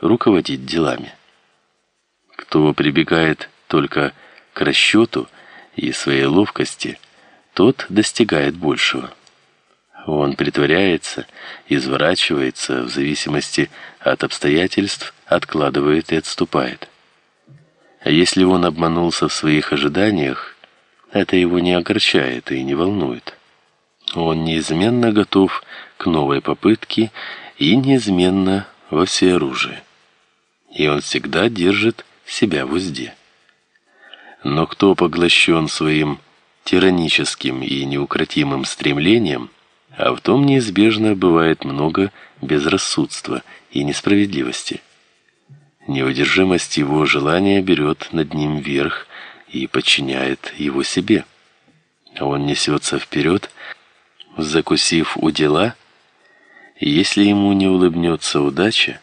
руководить делами. Кто прибегает только к расчету и своей ловкости, тот достигает большего. Он притворяется, изворачивается, в зависимости от обстоятельств, откладывает и отступает. А если он обманулся в своих ожиданиях, это его не огорчает и не волнует. Он неизменно готов к новой попытке и неизменно во всеоружии. И он всегда держит себя в узде. Но кто поглощен своим тираническим и неукротимым стремлением, а в том неизбежно бывает много безрассудства и несправедливости. Неудержимость его желания берет над ним верх и подчиняет его себе. Он несется вперед, закусив у дела, и если ему не улыбнется удача,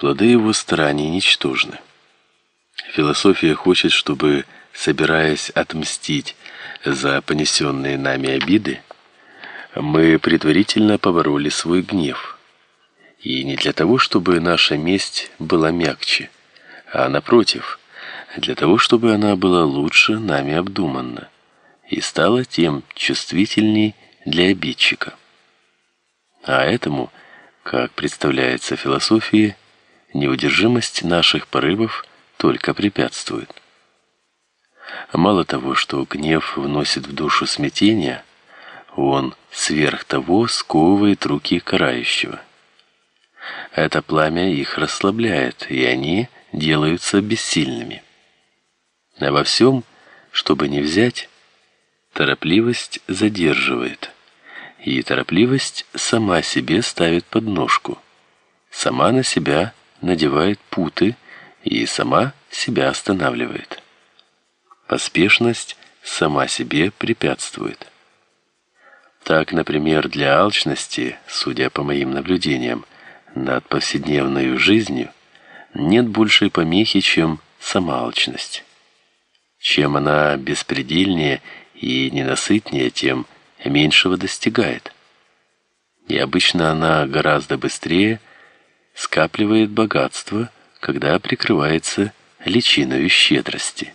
плоды его стараний ничтожны. Философия хочет, чтобы, собираясь отмстить за понесенные нами обиды, мы предварительно побороли свой гнев. И не для того, чтобы наша месть была мягче, а напротив, для того, чтобы она была лучше нами обдуманна и стала тем чувствительней для обидчика. А этому, как представляется философии, неудержимость наших порывов только препятствует. Мало того, что гнев вносит в душу смятение, он сверх того сковывает руки карающего. Это пламя их расслабляет, и они делаются бессильными. А во всем, чтобы не взять, торопливость задерживает, и торопливость сама себе ставит подножку, сама на себя надевает путы и сама себя останавливает. Поспешность сама себе препятствует. Так, например, для алчности, судя по моим наблюдениям над повседневной жизнью, нет большей помехи, чем сама алчность. Чем она беспредельнее и ненасытнее, тем меньшего достигает. И обычно она гораздо быстрее скапливает богатство, когда прикрывается личиной щедрости.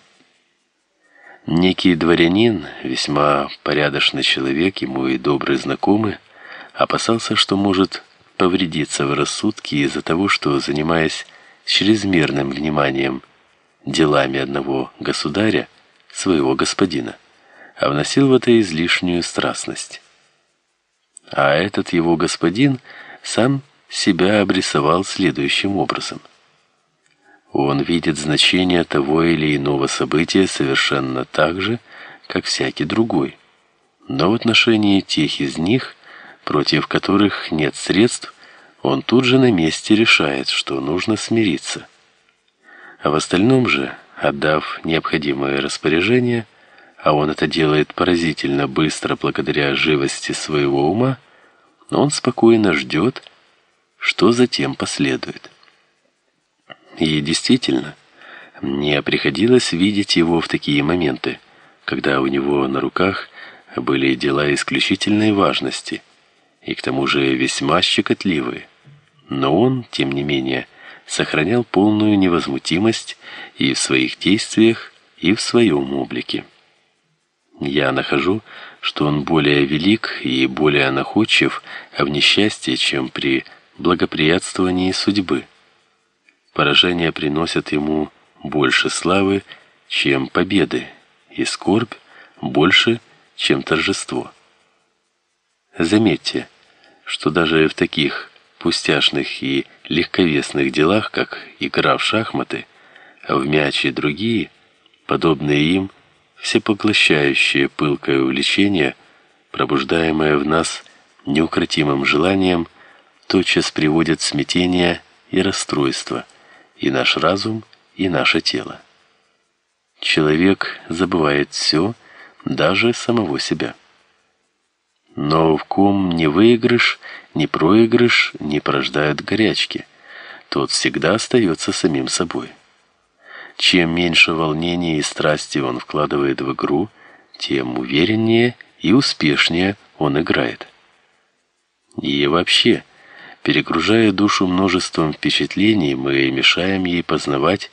Некий дворянин, весьма порядочный человек, ему и добрый знакомый, опасался, что может повредиться в рассудке из-за того, что, занимаясь чрезмерным вниманием делами одного государя, своего господина, вносил в это излишнюю страстность. А этот его господин сам себя обрисовал следующим образом – он видит значение того или иного события совершенно так же, как всякий другой. Но в отношении тех из них, против которых нет средств, он тут же на месте решает, что нужно смириться. А в остальном же, отдав необходимое распоряжение, а он это делает поразительно быстро благодаря живости своего ума, он спокойно ждет, что затем последует. И действительно, мне приходилось видеть его в такие моменты, когда у него на руках были дела исключительной важности и к тому же весьма щекотливые. Но он, тем не менее, сохранял полную невозмутимость и в своих действиях, и в своем облике. Я нахожу, что он более велик и более находчив в несчастье, чем при благоприятствовании судьбы. Поражения приносят ему больше славы, чем победы, и скорбь больше, чем торжество. Заметьте, что даже в таких пустяшных и легковесных делах, как игра в шахматы, в мяч и другие, подобные им, всепоглощающее пылкое увлечение, пробуждаемое в нас неукротимым желанием, тотчас приводит смятение и расстройство – и наш разум, и наше тело. Человек забывает все, даже самого себя. Но в ком не выигрыш, не проигрыш не порождают горячки, тот всегда остается самим собой. Чем меньше волнения и страсти он вкладывает в игру, тем увереннее и успешнее он играет. И вообще, Перегружая душу множеством впечатлений, мы мешаем ей познавать